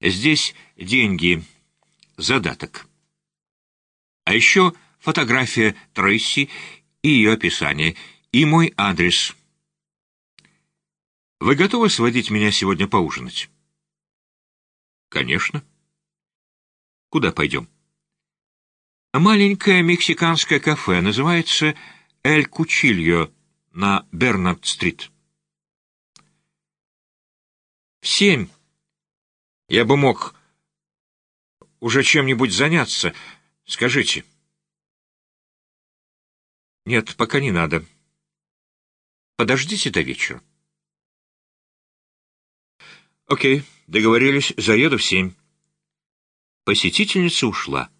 Здесь деньги, задаток. А еще фотография Трейси и ее описание, и мой адрес. Вы готовы сводить меня сегодня поужинать? Конечно. Куда пойдем? Маленькое мексиканское кафе называется «Эль Кучильо» на Бернард-стрит. В семь я бы мог уже чем-нибудь заняться. Скажите. Нет, пока не надо. Подождите до вечера. Окей, договорились, заеду в семь. Посетительница ушла.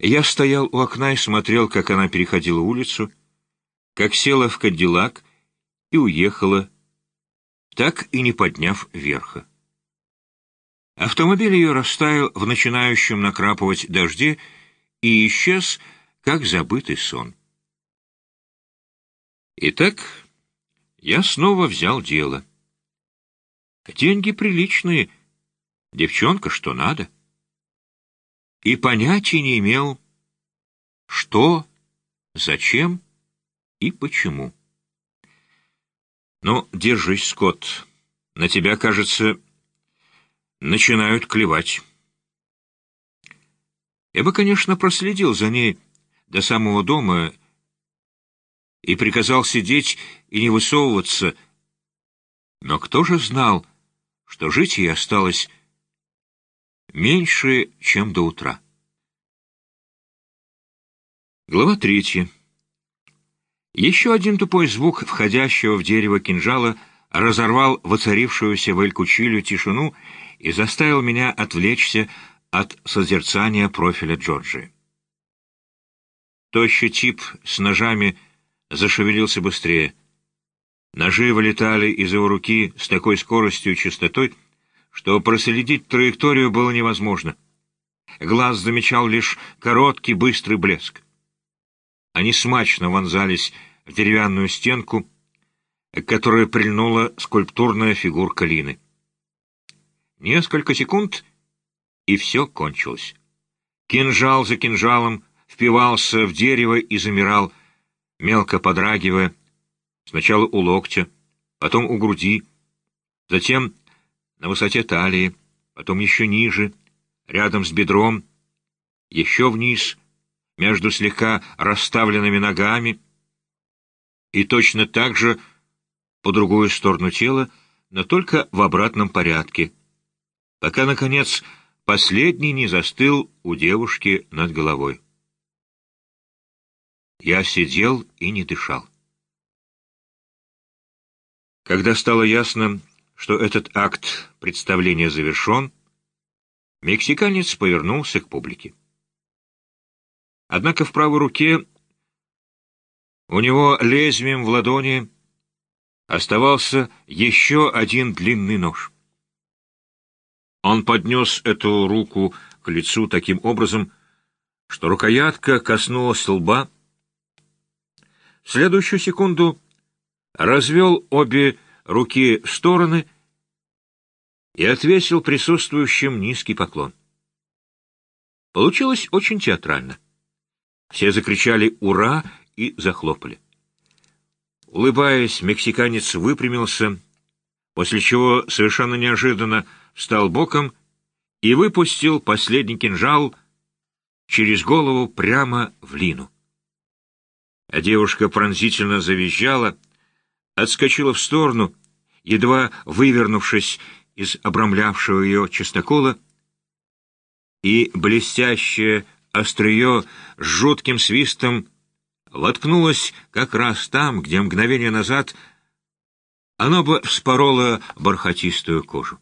Я стоял у окна и смотрел, как она переходила улицу, как села в кадиллак и уехала, так и не подняв верха. Автомобиль ее растаял в начинающем накрапывать дожде и исчез, как забытый сон. Итак, я снова взял дело. Деньги приличные, девчонка что надо. И понятия не имел, что, зачем и почему. Ну, держись, Скотт. На тебя, кажется, начинают клевать. Я бы, конечно, проследил за ней до самого дома и приказал сидеть и не высовываться, но кто же знал, что жить ей осталось меньше, чем до утра. Глава третья. Еще один тупой звук входящего в дерево кинжала разорвал воцарившуюся в Эль-Кучилю тишину и заставил меня отвлечься от созерцания профиля Джорджи. Тощий тип с ножами зашевелился быстрее. Ножи вылетали из его руки с такой скоростью и частотой, что проследить траекторию было невозможно. Глаз замечал лишь короткий быстрый блеск. Они смачно вонзались в деревянную стенку, к которой прильнула скульптурная фигурка Лины. Несколько секунд, и все кончилось. Кинжал за кинжалом впивался в дерево и замирал, мелко подрагивая, сначала у локтя, потом у груди, затем на высоте талии, потом еще ниже, рядом с бедром, еще вниз, между слегка расставленными ногами, и точно так же по другую сторону тела, но только в обратном порядке, пока, наконец, последний не застыл у девушки над головой. Я сидел и не дышал. Когда стало ясно, что этот акт представления завершен, мексиканец повернулся к публике. Однако в правой руке у него лезвием в ладони оставался еще один длинный нож. Он поднес эту руку к лицу таким образом, что рукоятка коснулась лба. В следующую секунду развел обе руки в стороны и отвесил присутствующим низкий поклон. Получилось очень театрально. Все закричали «Ура!» и захлопали. Улыбаясь, мексиканец выпрямился, после чего совершенно неожиданно встал боком и выпустил последний кинжал через голову прямо в Лину. А девушка пронзительно завизжала, отскочила в сторону, едва вывернувшись из обрамлявшего ее чистокола, и блестящее острие с жутким свистом воткнулось как раз там, где мгновение назад оно бы вспороло бархатистую кожу.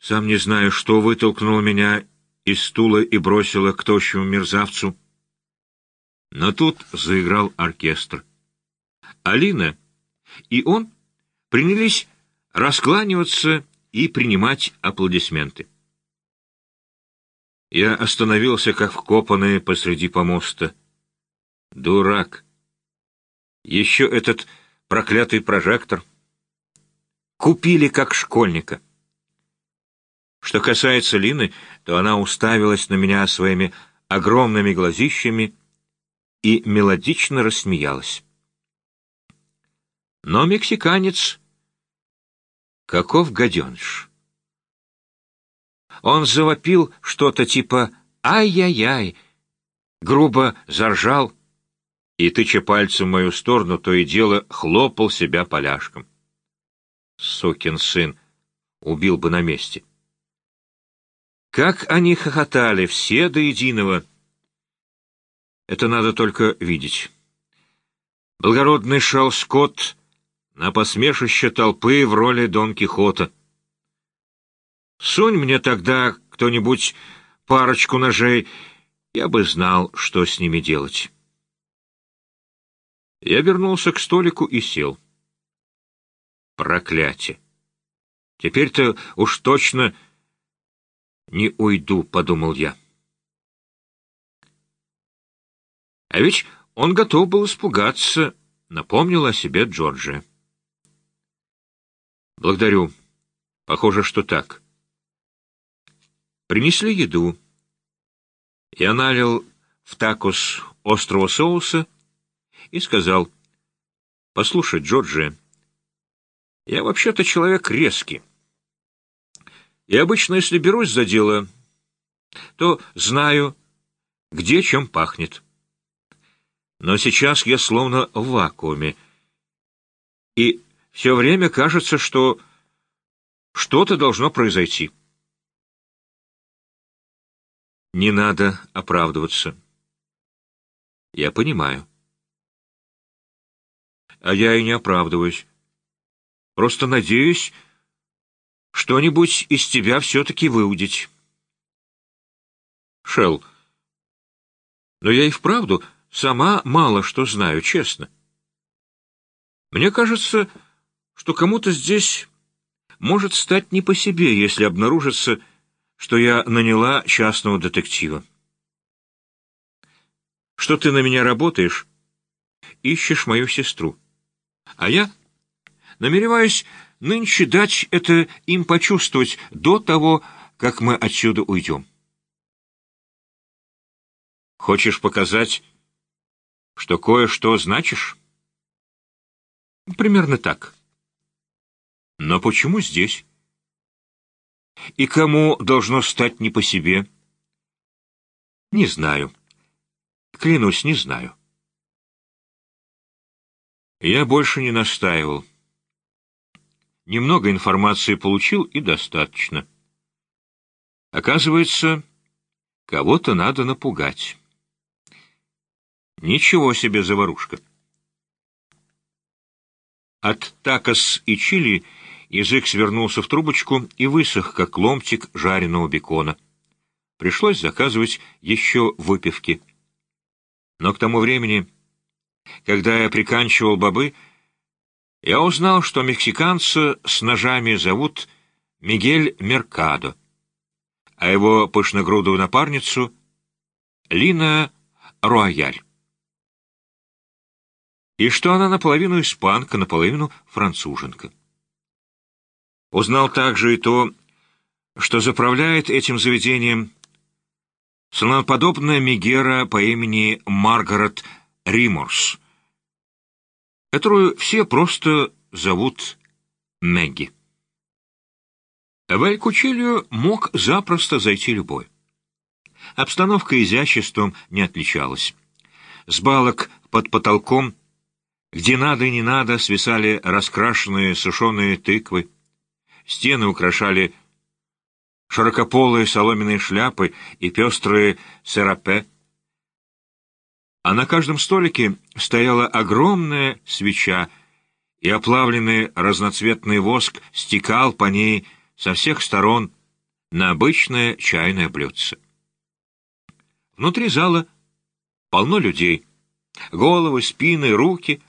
Сам не знаю, что вытолкнуло меня из стула и бросило к тощему мерзавцу. Но тут заиграл оркестр. Алина и он принялись раскланиваться и принимать аплодисменты. Я остановился, как вкопанный посреди помоста. Дурак! Еще этот проклятый прожектор. Купили как школьника. Что касается Лины, то она уставилась на меня своими огромными глазищами и мелодично рассмеялась. Но мексиканец... Каков гаденыш! Он завопил что-то типа «Ай-яй-яй!», грубо заржал и, тыча пальцем в мою сторону, то и дело хлопал себя поляшком. Сукин сын убил бы на месте. Как они хохотали, все до единого. Это надо только видеть. Благородный шел Скотт на посмешище толпы в роли Дон Кихота. Сунь мне тогда кто-нибудь парочку ножей, я бы знал, что с ними делать. Я вернулся к столику и сел. Проклятие! Теперь-то уж точно не уйду, — подумал я. А ведь он готов был испугаться, — напомнил о себе Джорджия. Благодарю. Похоже, что так. Принесли еду. Я налил в такос острого соуса и сказал, «Послушай, Джорджи, я вообще-то человек резкий. И обычно, если берусь за дело, то знаю, где чем пахнет. Но сейчас я словно в вакууме, и все время кажется, что что-то должно произойти. Не надо оправдываться. Я понимаю. А я и не оправдываюсь. Просто надеюсь что-нибудь из тебя все-таки выудить. Шел. Но я и вправду сама мало что знаю, честно. Мне кажется, что кому-то здесь может стать не по себе, если обнаружится, что я наняла частного детектива. Что ты на меня работаешь, ищешь мою сестру. А я намереваюсь нынче дать это им почувствовать до того, как мы отсюда уйдем. Хочешь показать, что кое-что значишь? Примерно так. Но почему здесь? И кому должно стать не по себе? Не знаю. Клянусь, не знаю. Я больше не настаивал. Немного информации получил и достаточно. Оказывается, кого-то надо напугать. Ничего себе заварушка. От такос и чили Язык свернулся в трубочку и высох, как ломтик жареного бекона. Пришлось заказывать еще выпивки. Но к тому времени, когда я приканчивал бобы, я узнал, что мексиканца с ножами зовут Мигель Меркадо, а его пышногрудую напарницу — Лина Руаяль. И что она наполовину испанка, наполовину француженка. Узнал также и то, что заправляет этим заведением слоноподобная мегера по имени Маргарет Риморс, которую все просто зовут Мэгги. В Эль-Кучелью мог запросто зайти любой. Обстановка изяществом не отличалась. С балок под потолком, где надо и не надо, свисали раскрашенные сушеные тыквы, Стены украшали широкополые соломенные шляпы и пестрые серапе. А на каждом столике стояла огромная свеча, и оплавленный разноцветный воск стекал по ней со всех сторон на обычное чайное блюдце. Внутри зала полно людей. Головы, спины, руки,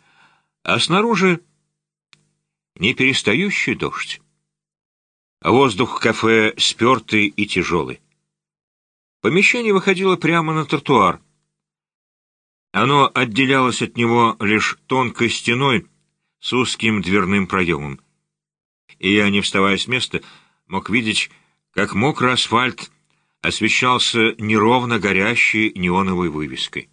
а снаружи неперестающий дождь. Воздух кафе спертый и тяжелый. Помещение выходило прямо на тротуар. Оно отделялось от него лишь тонкой стеной с узким дверным проемом. И я, не вставая с места, мог видеть, как мокрый асфальт освещался неровно горящей неоновой вывеской.